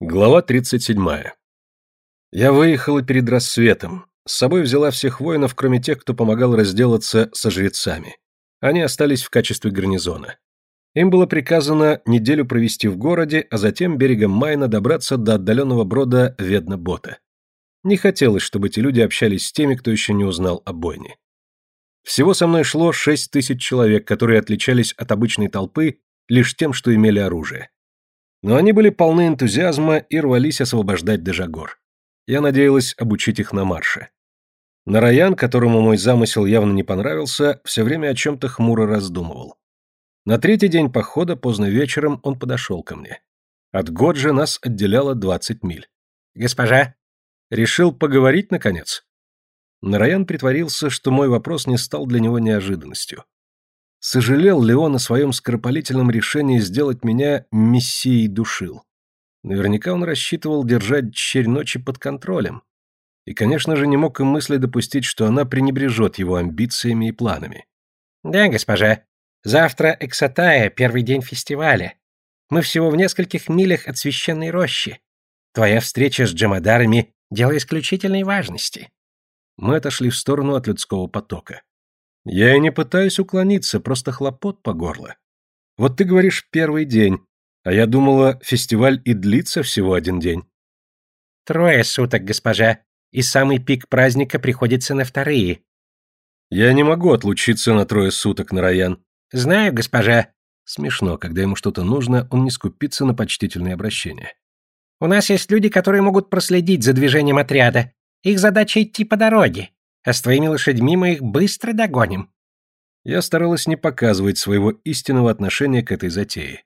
Глава 37. Я выехала перед рассветом. С собой взяла всех воинов, кроме тех, кто помогал разделаться со жрецами. Они остались в качестве гарнизона. Им было приказано неделю провести в городе, а затем берегом Майна добраться до отдаленного брода Ведна-Бота. Не хотелось, чтобы эти люди общались с теми, кто еще не узнал о бойне. Всего со мной шло шесть тысяч человек, которые отличались от обычной толпы лишь тем, что имели оружие. Но они были полны энтузиазма и рвались освобождать Дежагор. Я надеялась обучить их на марше. Нараян, которому мой замысел явно не понравился, все время о чем-то хмуро раздумывал. На третий день похода, поздно вечером, он подошел ко мне. От Годжи нас отделяло двадцать миль. «Госпожа?» «Решил поговорить, наконец?» Нараян притворился, что мой вопрос не стал для него неожиданностью. Сожалел ли он о своем скоропалительном решении сделать меня мессией душил? Наверняка он рассчитывал держать черь ночи под контролем. И, конечно же, не мог и мысли допустить, что она пренебрежет его амбициями и планами. «Да, госпожа. Завтра Эксатая, первый день фестиваля. Мы всего в нескольких милях от священной рощи. Твоя встреча с джамадарами — дело исключительной важности». Мы отошли в сторону от людского потока. Я и не пытаюсь уклониться, просто хлопот по горло. Вот ты говоришь первый день, а я думала, фестиваль и длится всего один день. Трое суток, госпожа, и самый пик праздника приходится на вторые. Я не могу отлучиться на трое суток, Нараян. Знаю, госпожа. Смешно, когда ему что-то нужно, он не скупится на почтительные обращения. У нас есть люди, которые могут проследить за движением отряда. Их задача идти по дороге а с твоими лошадьми мы их быстро догоним». Я старалась не показывать своего истинного отношения к этой затее.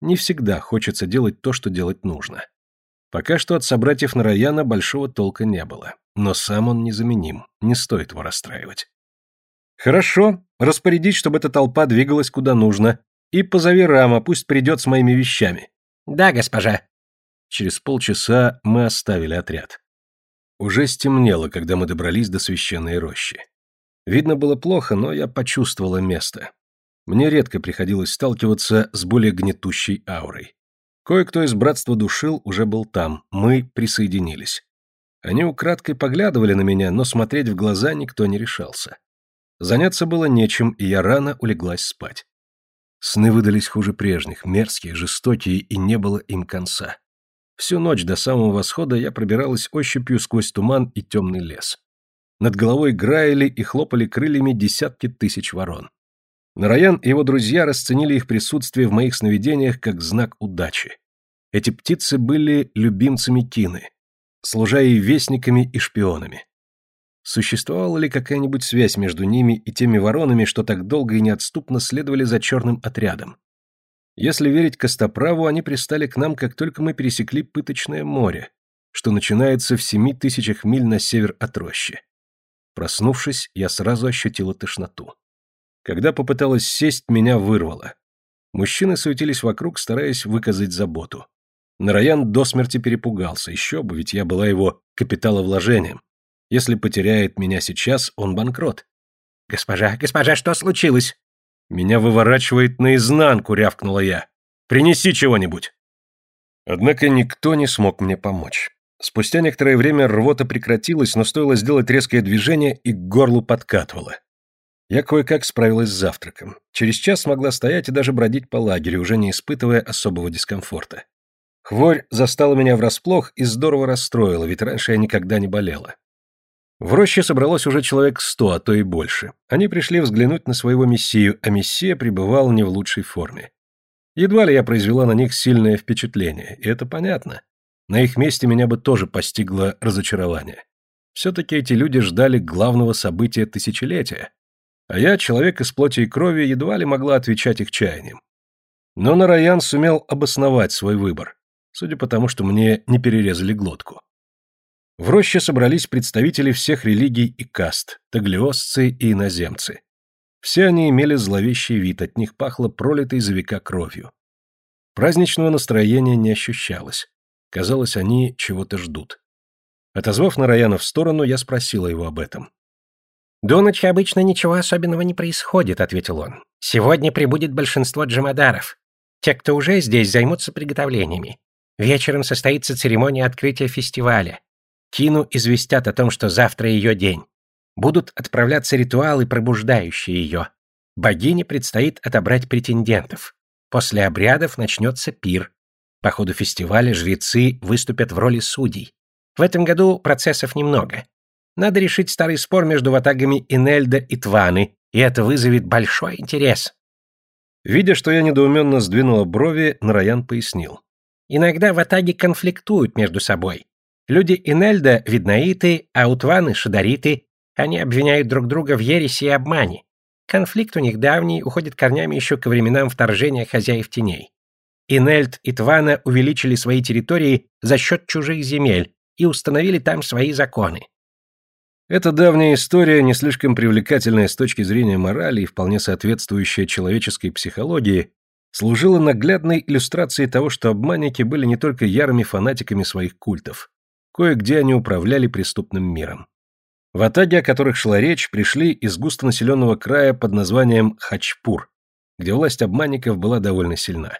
Не всегда хочется делать то, что делать нужно. Пока что от собратьев Нараяна большого толка не было. Но сам он незаменим, не стоит его расстраивать. «Хорошо, распорядись, чтобы эта толпа двигалась куда нужно. И позови Рама, пусть придет с моими вещами». «Да, госпожа». Через полчаса мы оставили отряд. Уже стемнело, когда мы добрались до священной рощи. Видно было плохо, но я почувствовала место. Мне редко приходилось сталкиваться с более гнетущей аурой. Кое-кто из братства душил уже был там, мы присоединились. Они украдкой поглядывали на меня, но смотреть в глаза никто не решался. Заняться было нечем, и я рано улеглась спать. Сны выдались хуже прежних, мерзкие, жестокие, и не было им конца. Всю ночь до самого восхода я пробиралась ощупью сквозь туман и темный лес. Над головой граили и хлопали крыльями десятки тысяч ворон. Нараян и его друзья расценили их присутствие в моих сновидениях как знак удачи. Эти птицы были любимцами Кины, служа ей вестниками и шпионами. Существовала ли какая-нибудь связь между ними и теми воронами, что так долго и неотступно следовали за черным отрядом? Если верить Костоправу, они пристали к нам, как только мы пересекли Пыточное море, что начинается в семи тысячах миль на север от рощи. Проснувшись, я сразу ощутила тошноту. Когда попыталась сесть, меня вырвало. Мужчины суетились вокруг, стараясь выказать заботу. Нараян до смерти перепугался, еще бы, ведь я была его капиталовложением. Если потеряет меня сейчас, он банкрот. «Госпожа, госпожа, что случилось?» «Меня выворачивает наизнанку», — рявкнула я. «Принеси чего-нибудь». Однако никто не смог мне помочь. Спустя некоторое время рвота прекратилась, но стоило сделать резкое движение, и к горлу подкатывало. Я кое-как справилась с завтраком. Через час смогла стоять и даже бродить по лагерю, уже не испытывая особого дискомфорта. Хворь застала меня врасплох и здорово расстроила, ведь раньше я никогда не болела. В роще собралось уже человек сто, а то и больше. Они пришли взглянуть на своего мессию, а мессия пребывал не в лучшей форме. Едва ли я произвела на них сильное впечатление, и это понятно. На их месте меня бы тоже постигло разочарование. Все-таки эти люди ждали главного события тысячелетия, а я, человек из плоти и крови, едва ли могла отвечать их чаяниям. Но Нараян сумел обосновать свой выбор, судя по тому, что мне не перерезали глотку. В роще собрались представители всех религий и каст, таглиосцы и иноземцы. Все они имели зловещий вид, от них пахло пролитой за века кровью. Праздничного настроения не ощущалось. Казалось, они чего-то ждут. Отозвав Нараяна в сторону, я спросила его об этом. «До ночи обычно ничего особенного не происходит», — ответил он. «Сегодня прибудет большинство джамадаров. Те, кто уже здесь, займутся приготовлениями. Вечером состоится церемония открытия фестиваля. Кину известят о том, что завтра ее день. Будут отправляться ритуалы, пробуждающие ее. Богине предстоит отобрать претендентов. После обрядов начнется пир. По ходу фестиваля жрецы выступят в роли судей. В этом году процессов немного. Надо решить старый спор между ватагами Инельда и Тваны, и это вызовет большой интерес. Видя, что я недоуменно сдвинула брови, Нараян пояснил. Иногда ватаги конфликтуют между собой. Люди Инельда — виднаиты, а у Тваны — шадариты. Они обвиняют друг друга в ереси и обмане. Конфликт у них давний, уходит корнями еще ко временам вторжения хозяев теней. Инельд и Твана увеличили свои территории за счет чужих земель и установили там свои законы. Эта давняя история, не слишком привлекательная с точки зрения морали и вполне соответствующая человеческой психологии, служила наглядной иллюстрацией того, что обманники были не только ярыми фанатиками своих культов. Кое-где они управляли преступным миром. В Атаге, о которых шла речь, пришли из густонаселенного края под названием Хачпур, где власть обманников была довольно сильна.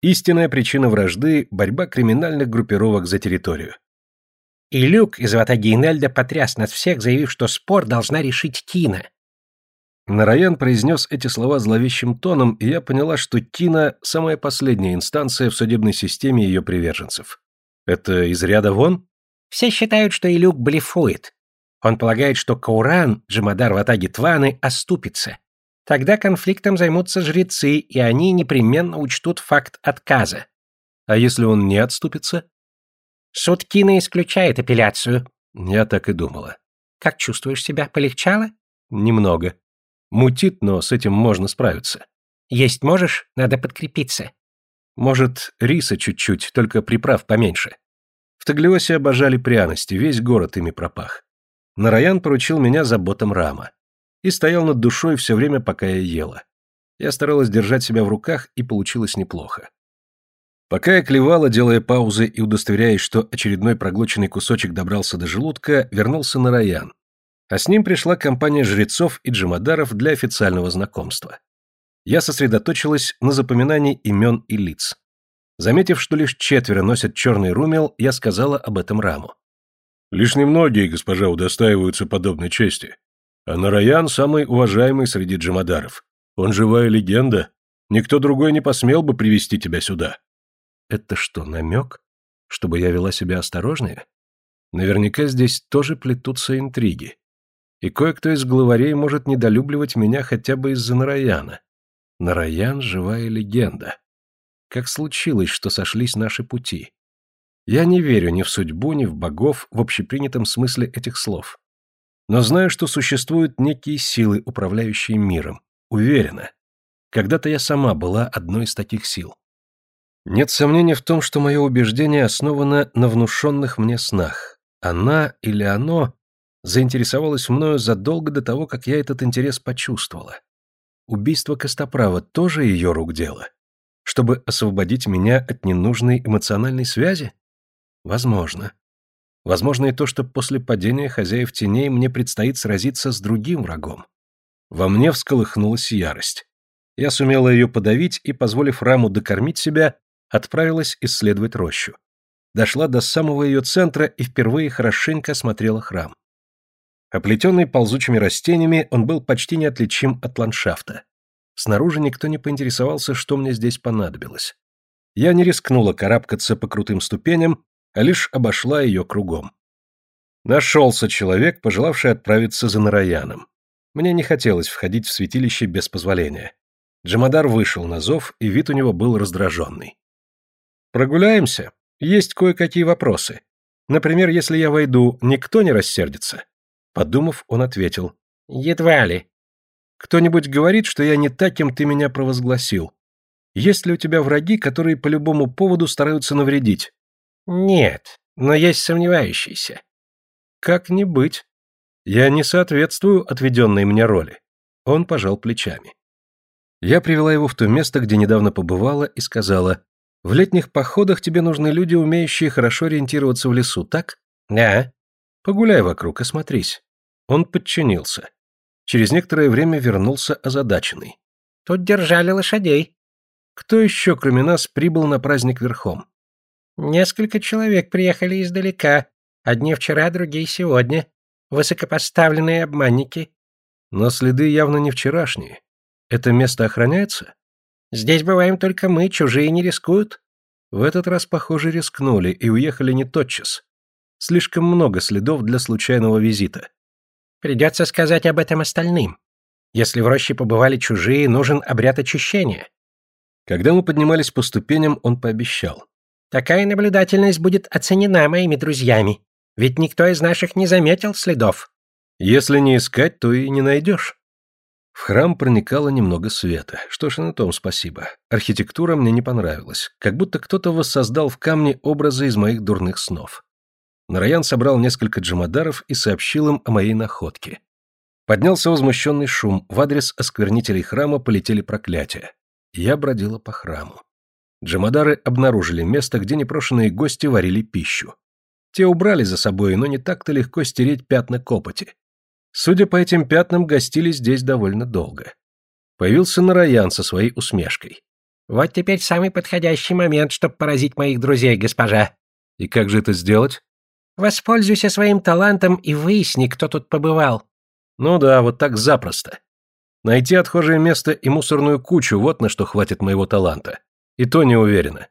Истинная причина вражды – борьба криминальных группировок за территорию. И Люк из Ватаги Инельда потряс нас всех, заявив, что спор должна решить Кина. Нараян произнес эти слова зловещим тоном, и я поняла, что Кина – самая последняя инстанция в судебной системе ее приверженцев. Это из ряда вон? Все считают, что Илюк блефует. Он полагает, что Кауран, Джамадар в атаге Тваны, оступится. Тогда конфликтом займутся жрецы, и они непременно учтут факт отказа. А если он не отступится? Суд Кина исключает апелляцию. Я так и думала. Как чувствуешь себя? Полегчало? Немного. Мутит, но с этим можно справиться. Есть можешь? Надо подкрепиться. Может, риса чуть-чуть, только приправ поменьше. Таглиосе обожали пряности, весь город ими пропах. Нараян поручил меня заботам Рама. И стоял над душой все время, пока я ела. Я старалась держать себя в руках, и получилось неплохо. Пока я клевала, делая паузы и удостоверяясь, что очередной проглоченный кусочек добрался до желудка, вернулся Нараян. А с ним пришла компания жрецов и джамадаров для официального знакомства. Я сосредоточилась на запоминании имен и лиц. Заметив, что лишь четверо носят черный румел, я сказала об этом Раму. Лишь немногие госпожа удостаиваются подобной чести. А Нараян самый уважаемый среди джамадаров. Он живая легенда. Никто другой не посмел бы привести тебя сюда. Это что, намек? Чтобы я вела себя осторожнее? Наверняка здесь тоже плетутся интриги. И кое-кто из главарей может недолюбливать меня хотя бы из-за Нараяна. Нараян — живая легенда. Как случилось, что сошлись наши пути? Я не верю ни в судьбу, ни в богов в общепринятом смысле этих слов. Но знаю, что существуют некие силы, управляющие миром. Уверена. Когда-то я сама была одной из таких сил. Нет сомнений в том, что мое убеждение основано на внушенных мне снах. Она или оно заинтересовалось мною задолго до того, как я этот интерес почувствовала. Убийство Костоправа тоже ее рук дело? Чтобы освободить меня от ненужной эмоциональной связи? Возможно. Возможно и то, что после падения хозяев теней мне предстоит сразиться с другим врагом. Во мне всколыхнулась ярость. Я сумела ее подавить и, позволив Раму докормить себя, отправилась исследовать рощу. Дошла до самого ее центра и впервые хорошенько осмотрела храм. Оплетенный ползучими растениями, он был почти неотличим от ландшафта. Снаружи никто не поинтересовался, что мне здесь понадобилось. Я не рискнула карабкаться по крутым ступеням, а лишь обошла ее кругом. Нашелся человек, пожелавший отправиться за Нараяном. Мне не хотелось входить в святилище без позволения. Джамадар вышел на зов, и вид у него был раздраженный. «Прогуляемся? Есть кое-какие вопросы. Например, если я войду, никто не рассердится?» Подумав, он ответил. «Едва ли». «Кто-нибудь говорит, что я не таким ты меня провозгласил? Есть ли у тебя враги, которые по любому поводу стараются навредить?» Нет, но есть сомневающиеся. Как не быть? Я не соответствую отведенной мне роли. Он пожал плечами. Я привела его в то место, где недавно побывала, и сказала, «В летних походах тебе нужны люди, умеющие хорошо ориентироваться в лесу, так?» «Да». «Погуляй вокруг, осмотрись». Он подчинился. Через некоторое время вернулся озадаченный. «Тут держали лошадей». «Кто еще, кроме нас, прибыл на праздник верхом?» Несколько человек приехали издалека. Одни вчера, другие сегодня. Высокопоставленные обманники. Но следы явно не вчерашние. Это место охраняется? Здесь бываем только мы, чужие не рискуют. В этот раз, похоже, рискнули и уехали не тотчас. Слишком много следов для случайного визита. Придется сказать об этом остальным. Если в роще побывали чужие, нужен обряд очищения. Когда мы поднимались по ступеням, он пообещал. Такая наблюдательность будет оценена моими друзьями, ведь никто из наших не заметил следов. Если не искать, то и не найдешь. В храм проникало немного света. Что ж, и на том спасибо. Архитектура мне не понравилась. Как будто кто-то воссоздал в камне образы из моих дурных снов. Нараян собрал несколько джамадаров и сообщил им о моей находке. Поднялся возмущенный шум, в адрес осквернителей храма полетели проклятия. Я бродила по храму. Джамадары обнаружили место, где непрошенные гости варили пищу. Те убрали за собой, но не так-то легко стереть пятна копоти. Судя по этим пятнам, гостили здесь довольно долго. Появился Нараян со своей усмешкой. «Вот теперь самый подходящий момент, чтобы поразить моих друзей, госпожа». «И как же это сделать?» «Воспользуйся своим талантом и выясни, кто тут побывал». «Ну да, вот так запросто. Найти отхожее место и мусорную кучу – вот на что хватит моего таланта. И то не уверена».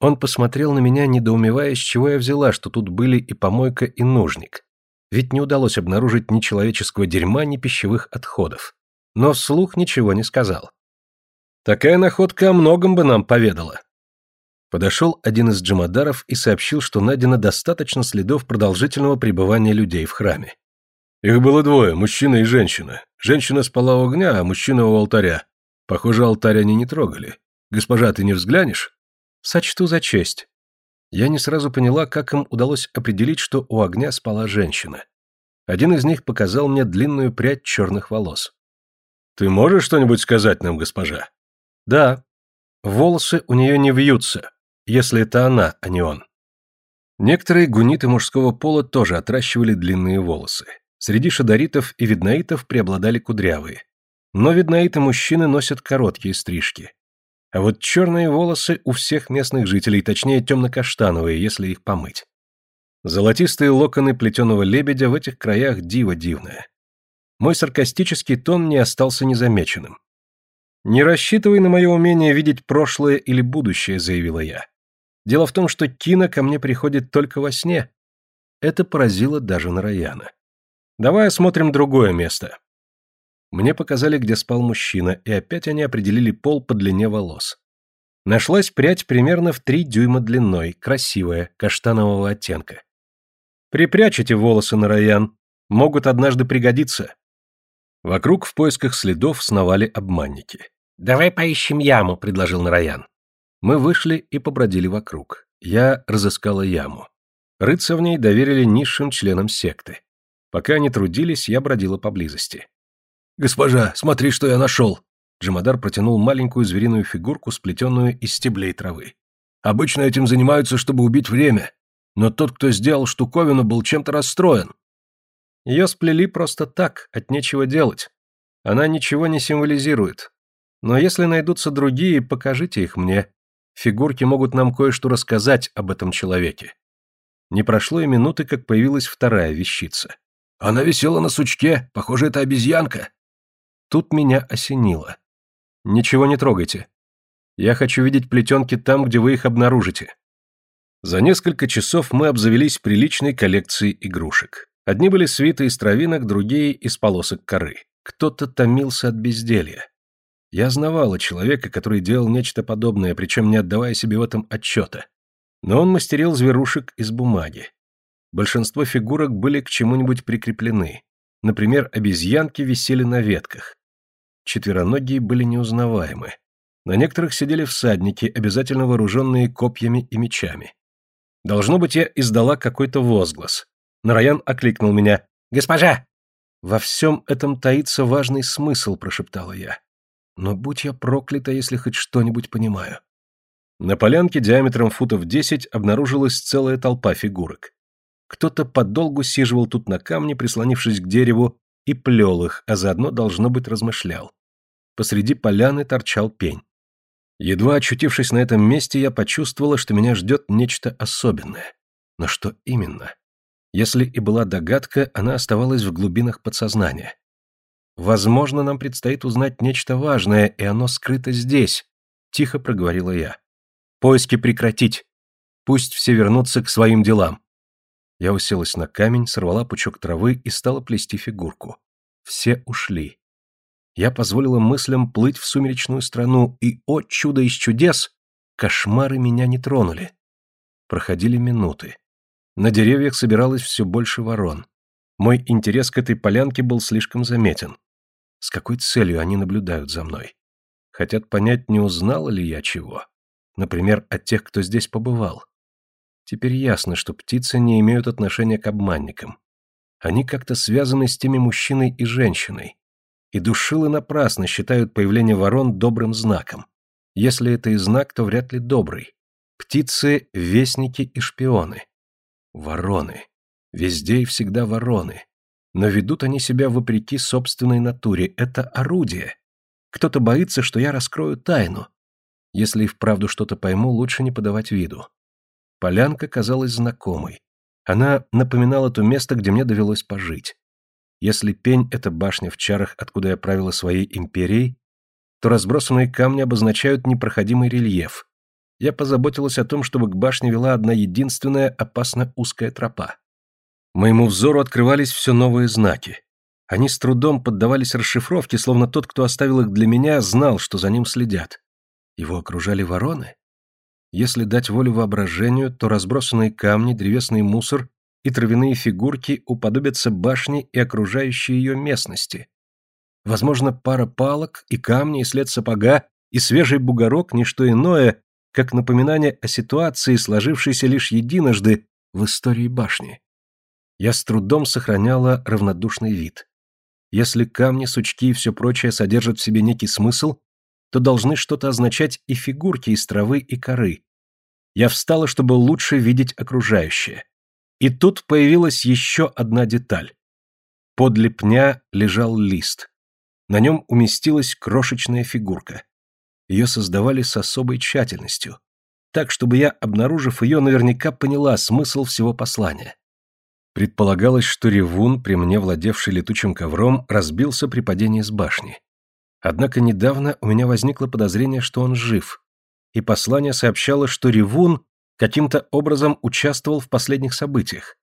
Он посмотрел на меня, недоумевая, с чего я взяла, что тут были и помойка, и нужник ведь не удалось обнаружить ни человеческого дерьма, ни пищевых отходов. Но вслух ничего не сказал. Такая находка о многом бы нам поведала. Подошел один из джамадаров и сообщил, что найдено достаточно следов продолжительного пребывания людей в храме. Их было двое, мужчина и женщина. Женщина спала у огня, а мужчина у алтаря. Похоже, алтарь они не трогали. Госпожа, ты не взглянешь? Сочту за честь. Я не сразу поняла, как им удалось определить, что у огня спала женщина. Один из них показал мне длинную прядь черных волос. «Ты можешь что-нибудь сказать нам, госпожа?» «Да. Волосы у нее не вьются, если это она, а не он». Некоторые гуниты мужского пола тоже отращивали длинные волосы. Среди шадаритов и виднаитов преобладали кудрявые. Но виднаиты мужчины носят короткие стрижки. А вот черные волосы у всех местных жителей, точнее темно-каштановые, если их помыть. Золотистые локоны плетеного лебедя в этих краях диво дивное. Мой саркастический тон не остался незамеченным. «Не рассчитывай на мое умение видеть прошлое или будущее», — заявила я. «Дело в том, что Кина ко мне приходит только во сне». Это поразило даже Нараяна. «Давай осмотрим другое место». Мне показали, где спал мужчина, и опять они определили пол по длине волос. Нашлась прядь примерно в три дюйма длиной, красивая, каштанового оттенка. Припрячьте волосы, Нараян, могут однажды пригодиться. Вокруг в поисках следов сновали обманники. «Давай поищем яму», — предложил Нараян. Мы вышли и побродили вокруг. Я разыскала яму. Рыться в ней доверили низшим членам секты. Пока они трудились, я бродила поблизости. «Госпожа, смотри, что я нашел!» Джамадар протянул маленькую звериную фигурку, сплетенную из стеблей травы. «Обычно этим занимаются, чтобы убить время. Но тот, кто сделал штуковину, был чем-то расстроен. Ее сплели просто так, от нечего делать. Она ничего не символизирует. Но если найдутся другие, покажите их мне. Фигурки могут нам кое-что рассказать об этом человеке». Не прошло и минуты, как появилась вторая вещица. «Она висела на сучке, похоже, это обезьянка», Тут меня осенило. Ничего не трогайте. Я хочу видеть плетенки там, где вы их обнаружите. За несколько часов мы обзавелись приличной коллекцией игрушек. Одни были свиты из травинок, другие из полосок коры. Кто-то томился от безделья. Я знавала человека, который делал нечто подобное, причем не отдавая себе в этом отчета. Но он мастерил зверушек из бумаги. Большинство фигурок были к чему-нибудь прикреплены. Например, обезьянки висели на ветках четвероногие были неузнаваемы. На некоторых сидели всадники, обязательно вооруженные копьями и мечами. Должно быть, я издала какой-то возглас. Нараян окликнул меня. «Госпожа!» «Во всем этом таится важный смысл», — прошептала я. «Но будь я проклята, если хоть что-нибудь понимаю». На полянке диаметром футов десять обнаружилась целая толпа фигурок. Кто-то подолгу сиживал тут на камне, прислонившись к дереву, и плел их, а заодно, должно быть, размышлял. Посреди поляны торчал пень. Едва очутившись на этом месте, я почувствовала, что меня ждет нечто особенное. Но что именно? Если и была догадка, она оставалась в глубинах подсознания. Возможно, нам предстоит узнать нечто важное, и оно скрыто здесь, тихо проговорила я. Поиски прекратить. Пусть все вернутся к своим делам. Я уселась на камень, сорвала пучок травы и стала плести фигурку. Все ушли. Я позволила мыслям плыть в сумеречную страну, и, о чудо из чудес, кошмары меня не тронули. Проходили минуты. На деревьях собиралось все больше ворон. Мой интерес к этой полянке был слишком заметен. С какой целью они наблюдают за мной? Хотят понять, не узнал ли я чего. Например, от тех, кто здесь побывал. Теперь ясно, что птицы не имеют отношения к обманникам. Они как-то связаны с теми мужчиной и женщиной. И душилы напрасно считают появление ворон добрым знаком. Если это и знак, то вряд ли добрый. Птицы — вестники и шпионы. Вороны. Везде и всегда вороны. Но ведут они себя вопреки собственной натуре. Это орудие. Кто-то боится, что я раскрою тайну. Если и вправду что-то пойму, лучше не подавать виду. Полянка казалась знакомой. Она напоминала то место, где мне довелось пожить. Если пень — это башня в чарах, откуда я правила своей империей, то разбросанные камни обозначают непроходимый рельеф. Я позаботилась о том, чтобы к башне вела одна единственная опасно узкая тропа. Моему взору открывались все новые знаки. Они с трудом поддавались расшифровке, словно тот, кто оставил их для меня, знал, что за ним следят. Его окружали вороны? Если дать волю воображению, то разбросанные камни, древесный мусор и травяные фигурки уподобятся башне и окружающей ее местности. Возможно, пара палок и камни, и след сапога, и свежий бугорок — ничто иное, как напоминание о ситуации, сложившейся лишь единожды в истории башни. Я с трудом сохраняла равнодушный вид. Если камни, сучки и все прочее содержат в себе некий смысл, то должны что-то означать и фигурки из травы и коры. Я встала, чтобы лучше видеть окружающее. И тут появилась еще одна деталь. Подле пня лежал лист. На нем уместилась крошечная фигурка. Ее создавали с особой тщательностью, так, чтобы я, обнаружив ее, наверняка поняла смысл всего послания. Предполагалось, что ревун, при мне владевший летучим ковром, разбился при падении с башни. Однако недавно у меня возникло подозрение, что он жив, и послание сообщало, что ревун каким-то образом участвовал в последних событиях.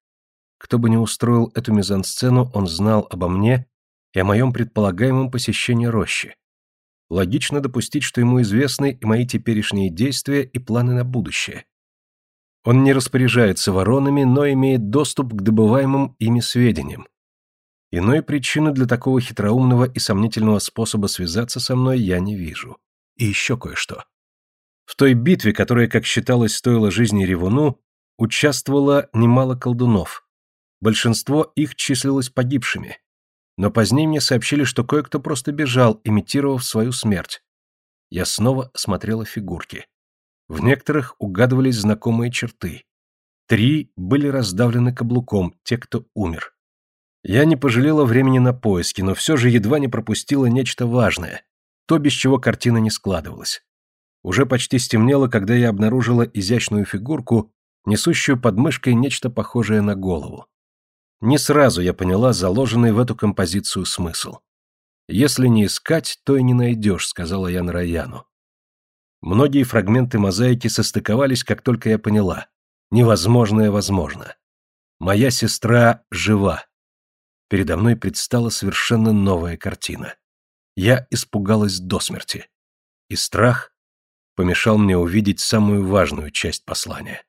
Кто бы ни устроил эту мизансцену, он знал обо мне и о моем предполагаемом посещении рощи. Логично допустить, что ему известны и мои теперешние действия и планы на будущее. Он не распоряжается воронами, но имеет доступ к добываемым ими сведениям. Иной причины для такого хитроумного и сомнительного способа связаться со мной я не вижу. И еще кое-что. В той битве, которая, как считалось, стоила жизни Ревуну, участвовало немало колдунов. Большинство их числилось погибшими. Но позднее мне сообщили, что кое-кто просто бежал, имитировав свою смерть. Я снова смотрела фигурки. В некоторых угадывались знакомые черты. Три были раздавлены каблуком, те, кто умер. Я не пожалела времени на поиски, но все же едва не пропустила нечто важное, то, без чего картина не складывалась. Уже почти стемнело, когда я обнаружила изящную фигурку, несущую под мышкой нечто похожее на голову. Не сразу я поняла заложенный в эту композицию смысл. «Если не искать, то и не найдешь», — сказала я Нараяну. Многие фрагменты мозаики состыковались, как только я поняла. Невозможное возможно. Моя сестра жива. Передо мной предстала совершенно новая картина. Я испугалась до смерти. И страх помешал мне увидеть самую важную часть послания.